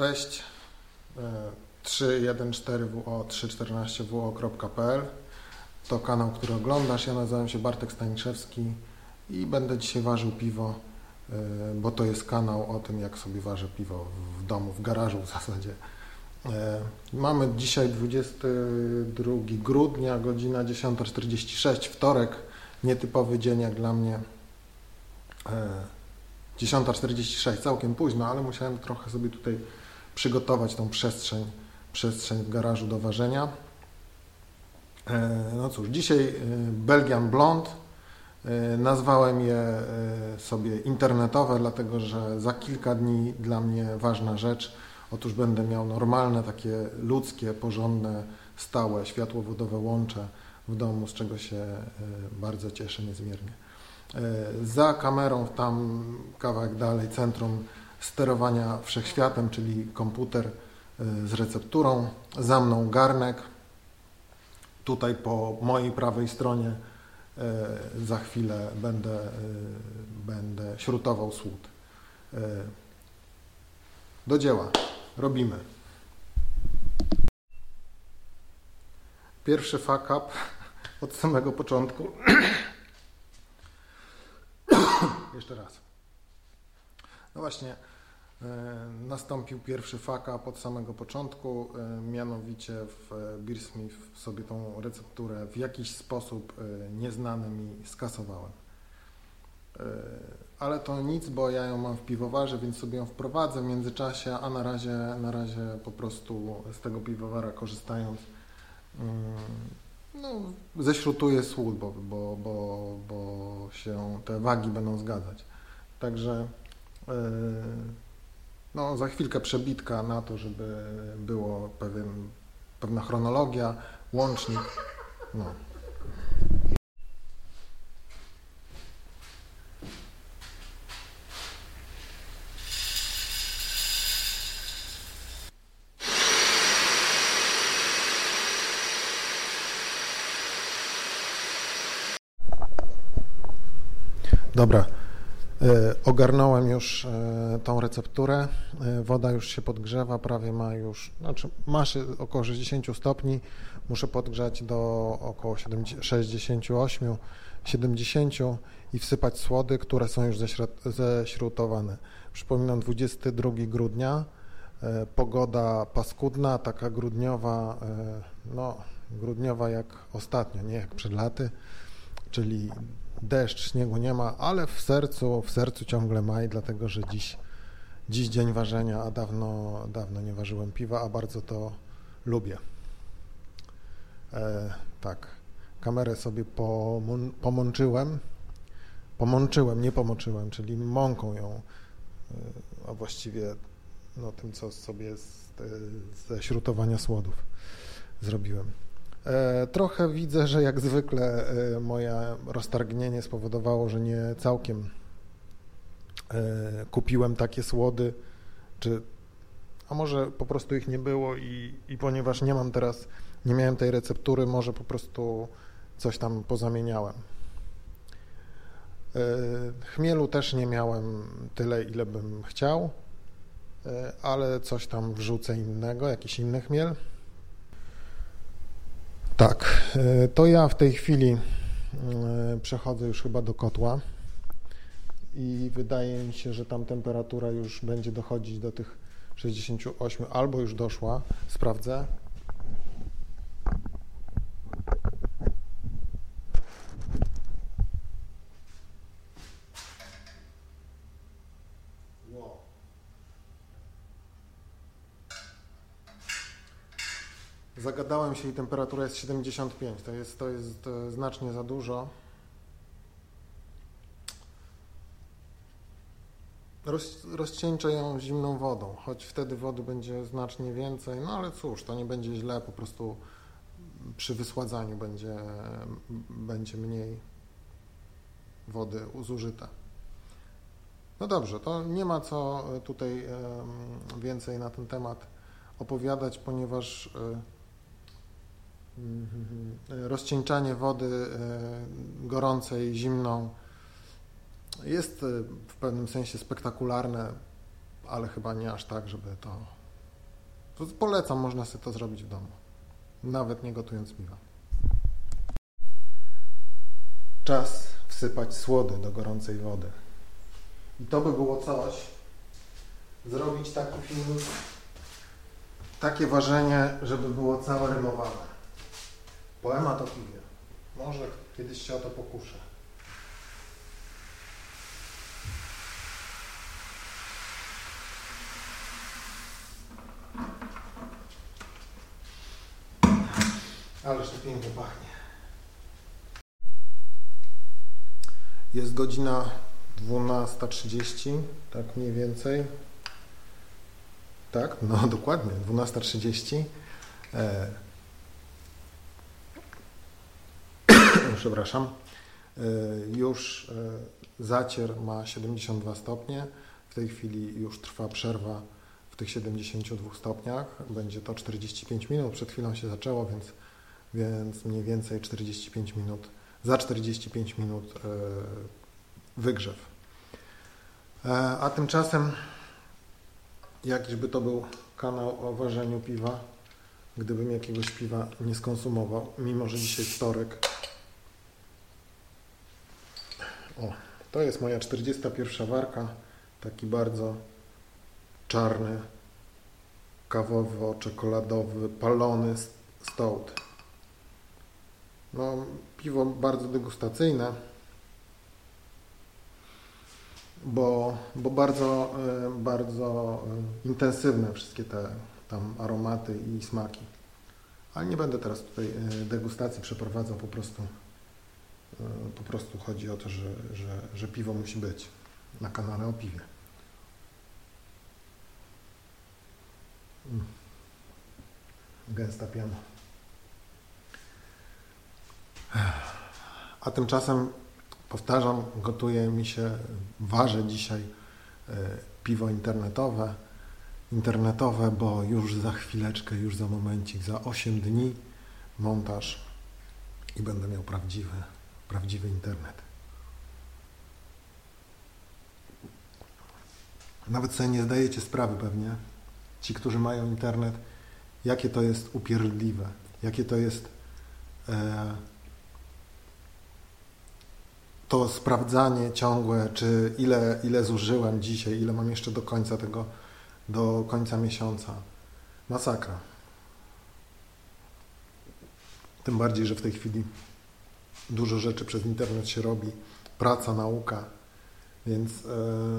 Cześć. 314wo314wo.pl To kanał, który oglądasz. Ja nazywam się Bartek Staniszewski i będę dzisiaj ważył piwo, e, bo to jest kanał o tym, jak sobie ważę piwo w domu, w garażu w zasadzie. E, mamy dzisiaj 22 grudnia, godzina 10.46, wtorek, nietypowy dzień jak dla mnie. E, 10.46, całkiem późno, ale musiałem trochę sobie tutaj przygotować tą przestrzeń, przestrzeń w garażu do ważenia. E, no cóż, dzisiaj e, Belgian Blond. E, nazwałem je sobie internetowe, dlatego że za kilka dni dla mnie ważna rzecz. Otóż będę miał normalne, takie ludzkie, porządne, stałe światłowodowe łącze w domu, z czego się bardzo cieszę niezmiernie. Za kamerą, tam kawałek dalej, centrum sterowania wszechświatem, czyli komputer y, z recepturą. Za mną garnek. Tutaj po mojej prawej stronie y, za chwilę będę, y, będę śrutował słód. Do dzieła. Robimy. Pierwszy fuck up od samego początku. Jeszcze raz. No właśnie, nastąpił pierwszy faka pod samego początku, e, mianowicie w e, Beersmith sobie tą recepturę w jakiś sposób nieznany mi skasowałem. Ale to nic, bo ja ją mam w piwowarze, więc sobie ją wprowadzę w międzyczasie, a na razie, na razie po prostu z tego piwowara korzystając mm, no, ześrutuję słód, bo, bo, bo, bo się te wagi będą zgadzać. Także yy, no, za chwilkę przebitka na to, żeby było pewien, pewna chronologia, łącznik. No. Dobra, ogarnąłem już e, tą recepturę, e, woda już się podgrzewa, prawie ma już, znaczy masz około 60 stopni, muszę podgrzać do około 68, 70 i wsypać słody, które są już ześrutowane. Przypominam 22 grudnia, pogoda paskudna, taka grudniowa, no grudniowa jak ostatnio, nie jak przed laty, czyli deszcz, śniegu nie ma, ale w sercu, w sercu ciągle maj, dlatego że dziś, dziś dzień ważenia, a dawno, dawno nie ważyłem piwa, a bardzo to lubię. E, tak, kamerę sobie pomon, pomączyłem, pomączyłem, nie pomoczyłem, czyli mąką ją, e, a właściwie no, tym, co sobie z, ze śrutowania słodów zrobiłem. E, trochę widzę, że jak zwykle e, moje roztargnienie spowodowało, że nie całkiem e, kupiłem takie słody, czy a może po prostu ich nie było i, i ponieważ nie mam teraz, nie miałem tej receptury, może po prostu coś tam pozamieniałem. Chmielu też nie miałem tyle, ile bym chciał, ale coś tam wrzucę innego, jakiś inny chmiel. Tak, e, to ja w tej chwili e, przechodzę już chyba do kotła i wydaje mi się, że tam temperatura już będzie dochodzić do tych 68 albo już doszła, sprawdzę. I temperatura jest 75. To jest, to jest znacznie za dużo. Roz, rozcieńczę ją zimną wodą, choć wtedy wody będzie znacznie więcej, no ale cóż, to nie będzie źle, po prostu przy wysładzaniu będzie, będzie mniej wody zużyte. No dobrze, to nie ma co tutaj więcej na ten temat opowiadać, ponieważ Mhm. Rozcieńczanie wody e, gorącej, zimną jest e, w pewnym sensie spektakularne, ale chyba nie aż tak, żeby to To polecam, można sobie to zrobić w domu, nawet nie gotując piwa. Czas wsypać słody do gorącej wody. I to by było coś, zrobić taki film, takie ważenie, żeby było całe rymowane. Poemat o piwie. Może kiedyś się o to pokuszę. Ależ to pięknie pachnie. Jest godzina 12.30, tak mniej więcej. Tak, no dokładnie, 12.30. E... Przepraszam. E... Już e... zacier ma 72 stopnie. W tej chwili już trwa przerwa w tych 72 stopniach. Będzie to 45 minut. Przed chwilą się zaczęło, więc, więc mniej więcej 45 minut. Za 45 minut e, wygrzew. A tymczasem jakiś by to był kanał o ważeniu piwa, gdybym jakiegoś piwa nie skonsumował, mimo że dzisiaj wtorek. O, to jest moja 41 warka, taki bardzo czarny, kawowo-czekoladowy, palony stout. No, piwo bardzo degustacyjne bo, bo bardzo, e, bardzo e, intensywne wszystkie te tam aromaty i smaki. Ale nie będę teraz tutaj e, degustacji przeprowadzał, po prostu, po prostu chodzi o to, że, że, że piwo musi być na kanale o piwie. Mm. Gęsta piana. A tymczasem Powtarzam, gotuje mi się, ważę dzisiaj e, piwo internetowe, internetowe, bo już za chwileczkę, już za momencik, za 8 dni montaż i będę miał prawdziwy, prawdziwy internet. Nawet sobie nie zdajecie sprawy pewnie, ci, którzy mają internet, jakie to jest upierdliwe, jakie to jest e, to sprawdzanie ciągłe, czy ile, ile zużyłem dzisiaj, ile mam jeszcze do końca tego, do końca miesiąca. Masakra. Tym bardziej, że w tej chwili dużo rzeczy przez internet się robi, praca, nauka, więc e,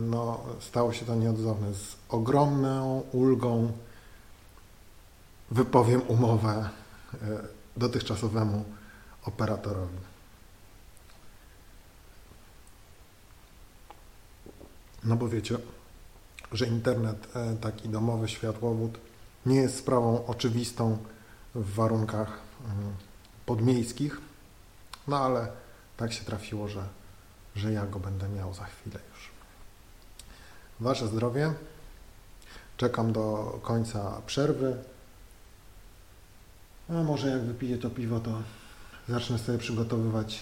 no, stało się to nieodzowne. Z ogromną ulgą wypowiem umowę e, dotychczasowemu operatorowi. No bo wiecie, że internet, e, taki domowy światłowód nie jest sprawą oczywistą w warunkach mm, podmiejskich, no ale tak się trafiło, że, że ja go będę miał za chwilę już. Wasze zdrowie. Czekam do końca przerwy. A może jak wypiję to piwo, to zacznę sobie przygotowywać.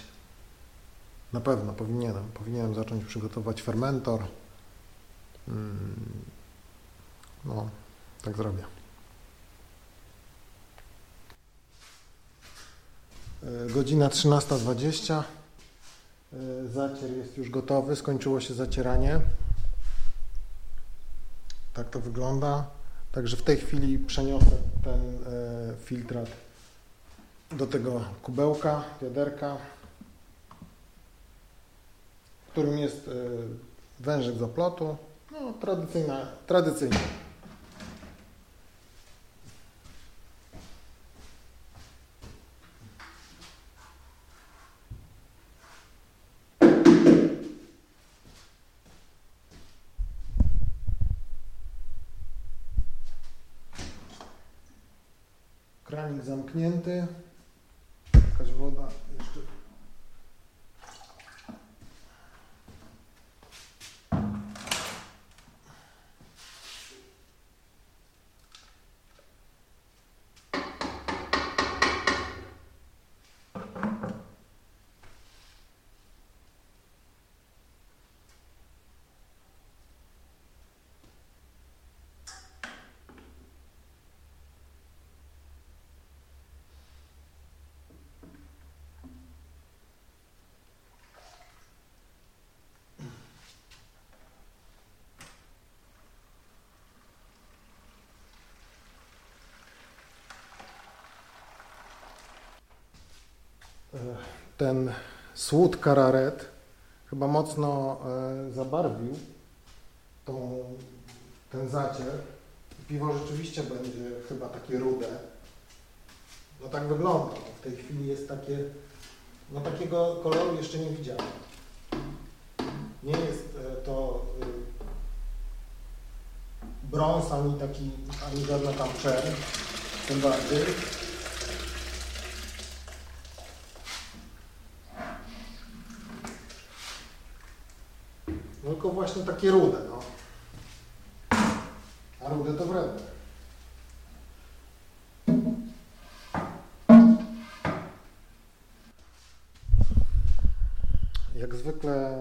Na pewno powinienem. Powinienem zacząć przygotować fermentor. Mm. No, tak zrobię. Godzina 13.20. E, zacier jest już gotowy, skończyło się zacieranie. Tak to wygląda. Także w tej chwili przeniosę ten e, filtrat do tego kubełka, wiaderka, w którym jest wężyk z oplotu. No, tradycyjna, tradycyjna. Zamknięty. Ten słód kararet chyba mocno e, zabarwił tą, ten zacier. Piwo rzeczywiście będzie chyba takie rude. No tak wygląda. W tej chwili jest takie, no takiego koloru jeszcze nie widziałem. Nie jest e, to brąz, ani taki, ani żadna tam czerń, tym bardziej. Tylko właśnie takie rude, no. A rude to wredne. Jak zwykle,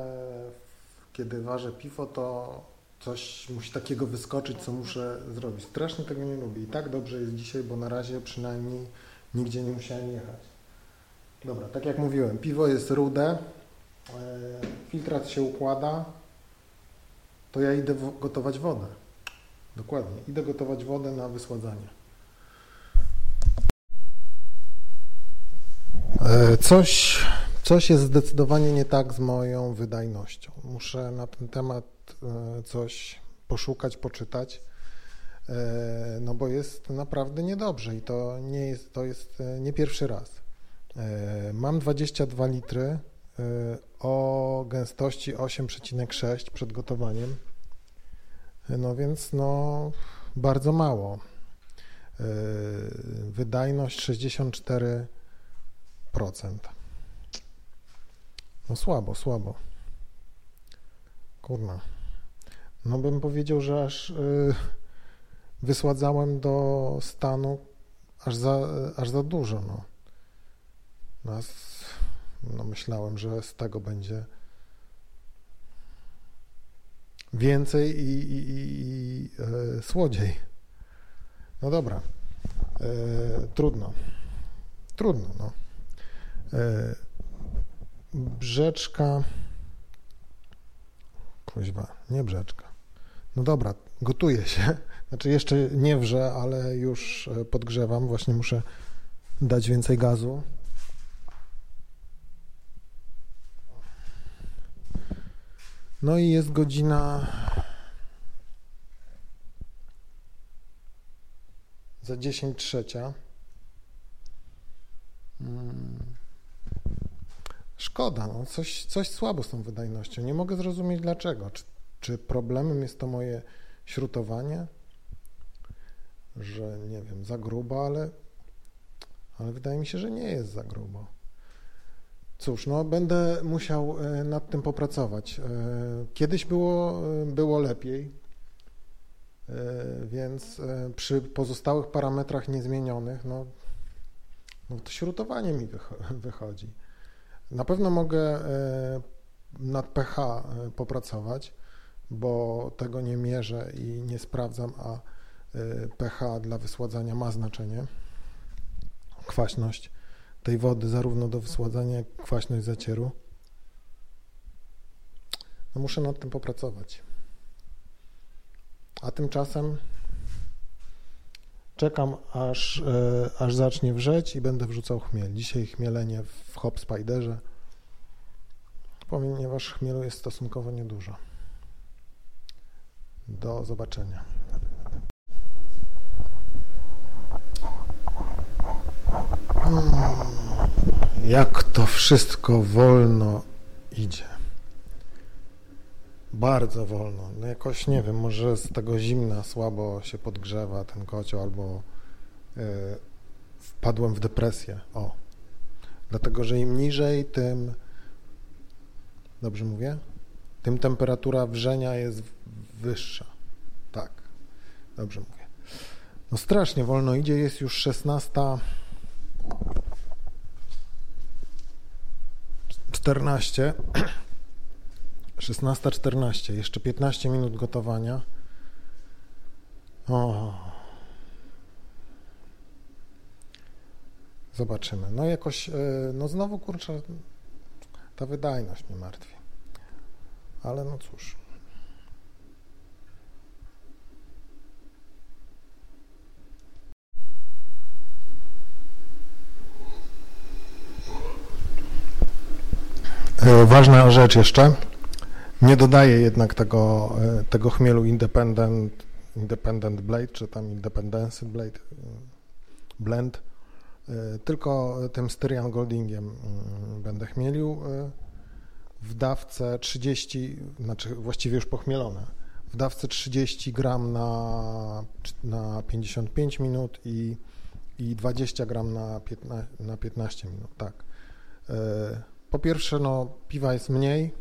kiedy ważę piwo, to coś musi takiego wyskoczyć, co muszę zrobić. Strasznie tego nie lubię. I tak dobrze jest dzisiaj, bo na razie przynajmniej nigdzie nie musiałem jechać. Dobra, tak jak mówiłem, piwo jest rude, e, filtrat się układa, to ja idę gotować wodę. Dokładnie, idę gotować wodę na wysładzanie. E, Coś, coś jest zdecydowanie nie tak z moją wydajnością. Muszę na ten temat e, coś poszukać, poczytać, e, no bo jest naprawdę niedobrze i to nie jest, to jest nie pierwszy raz. Mam 22 litry o gęstości 8,6 przed gotowaniem. No więc no bardzo mało. E, Wydajność 64%. No słabo, słabo. Kurna. No bym powiedział, że aż y, wysładzałem do stanu aż za, aż za dużo. No. Nas, no myślałem, że z tego będzie więcej i, i, i, i e, słodziej. No dobra. E, trudno. Trudno, no. E, brzeczka. Kuźwa, nie brzeczka. No dobra, gotuje się. Znaczy jeszcze nie wrze, ale już podgrzewam. Właśnie muszę dać więcej gazu. No i jest godzina za 10 trzecia. Mm. Szkoda, no coś, coś słabo z tą wydajnością. Nie mogę zrozumieć dlaczego. Czy, czy problemem jest to moje śrutowanie? Że nie wiem, za grubo, ale, ale wydaje mi się, że nie jest za grubo. Cóż, no będę musiał e, nad tym popracować. E, Kiedyś było, e, było lepiej, więc przy pozostałych parametrach niezmienionych, no, no to śrutowanie mi wycho- wychodzi. Na pewno mogę nad pH popracować, bo tego nie mierzę i nie sprawdzam, a pH dla wysładzania ma znaczenie. Kwaśność tej wody, zarówno do wysładzania, jak kwaśność zacieru. No muszę nad tym popracować. A tymczasem czekam, aż, e, aż zacznie wrzeć i będę wrzucał chmiel. Dzisiaj chmielenie w Hop Spiderze, ponieważ chmielu jest stosunkowo niedużo. Do zobaczenia. Jak to wszystko wolno idzie. Bardzo wolno. No jakoś nie wiem, może z tego zimna słabo się podgrzewa ten kocioł, albo y, wpadłem w depresję. O. Dlatego, że im niżej, tym dobrze mówię? Tym temperatura wrzenia jest wyższa. Tak. Dobrze mówię. No strasznie wolno idzie, jest już 16 14 16.14, jeszcze 15 minut gotowania. O. Zobaczymy. No jakoś, e, no znowu kurczę, ta wydajność mnie martwi. Ale no cóż. Ważna rzecz jeszcze. Nie dodaję jednak tego, e, tego chmielu Independent, Independent Blade, czy tam Independence Blade e, Blend, tylko tym Styrian Goldingiem mm, będę chmielił w dawce 30, znaczy właściwie już pochmielone, w dawce 30 gram na, na 55 minut i, i 20 gram na 15, na 15 minut, tak. Po pierwsze, no, piwa jest mniej.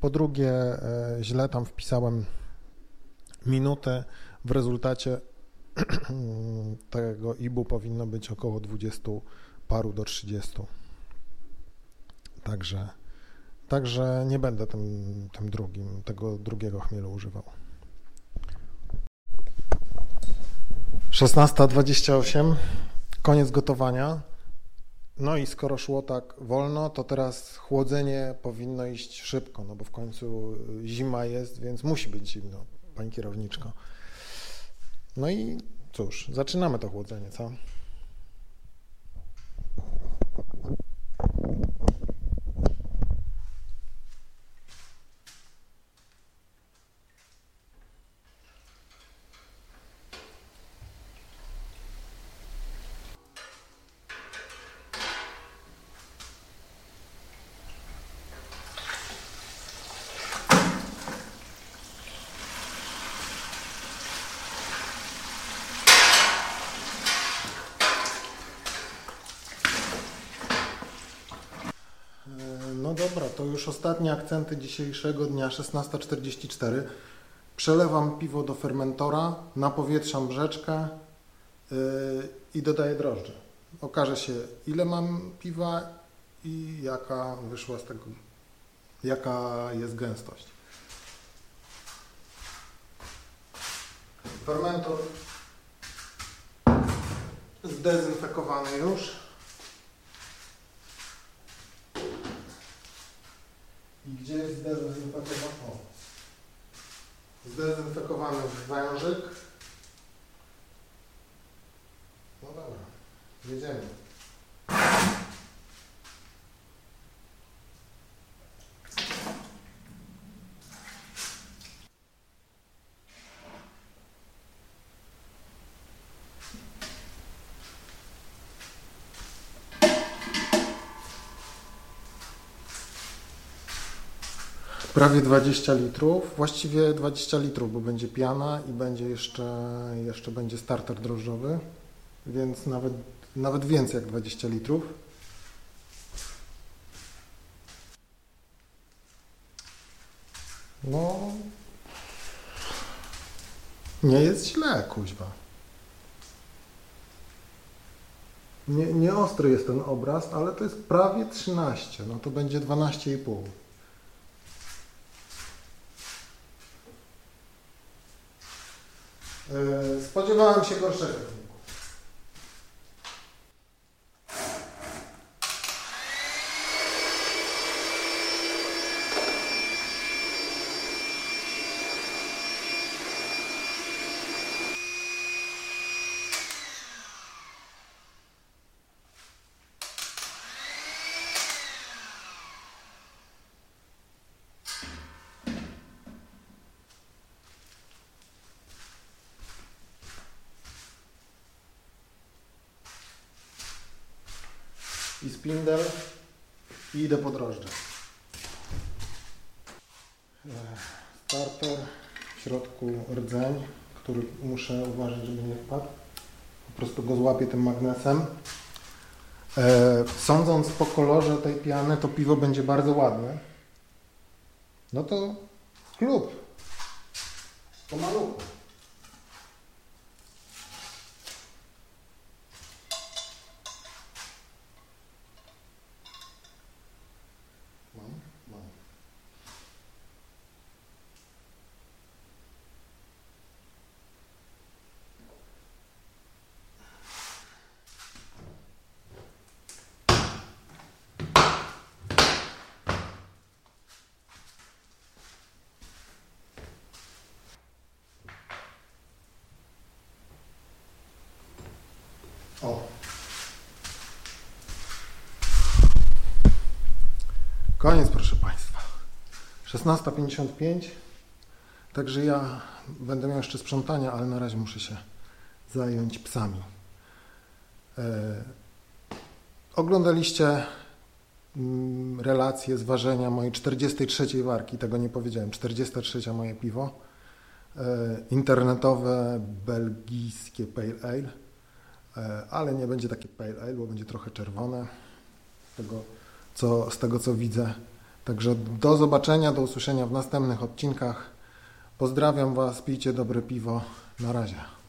Po drugie, e, źle tam wpisałem minutę. W rezultacie tego IBU powinno być około 20 paru do 30. Także, także nie będę tym, tym drugim, tego drugiego chmielu używał. 16.28, koniec gotowania. No i skoro szło tak wolno, to teraz chłodzenie powinno iść szybko, no bo w końcu zima jest, więc musi być zimno, pani kierowniczko. No i cóż, zaczynamy to chłodzenie, co? No dobra, to już ostatnie akcenty dzisiejszego dnia 16.44. Przelewam piwo do fermentora, napowietrzam brzeczkę yy, i dodaję drożdże. Okaże się ile mam piwa i jaka wyszła z tego, jaka jest gęstość. Fermentor zdezynfekowany już. I gdzie zdezynfekowany? O. Zdezynfekowany wężyk. No dobra, jedziemy. Prawie 20 litrów, właściwie 20 litrów, bo będzie piana i będzie jeszcze, jeszcze będzie starter drożdżowy, więc nawet, nawet więcej jak 20 litrów. No, nie jest źle, kuźwa. Nie, nie ostry jest ten obraz, ale to jest prawie 13, no to będzie 12,5. E, spodziewałem się gorszego. I spindel i idę po drożdże. Starter, w środku rdzeń, który muszę uważać, żeby nie wpadł. Po prostu go złapię tym magnesem. E, sądząc po kolorze tej piany, to piwo będzie bardzo ładne. No to klub. Po Koniec, proszę Państwa. 16.55. Także ja będę miał jeszcze sprzątania, ale na razie muszę się zająć psami. E, oglądaliście mm, relacje z ważenia mojej 43 warki, tego nie powiedziałem, 43 moje piwo. E, internetowe, belgijskie Pale Ale, ale nie będzie takie Pale Ale, bo będzie trochę czerwone, tego co, z tego co widzę. Także do zobaczenia, do usłyszenia w następnych odcinkach. Pozdrawiam Was, pijcie dobre piwo. Na razie.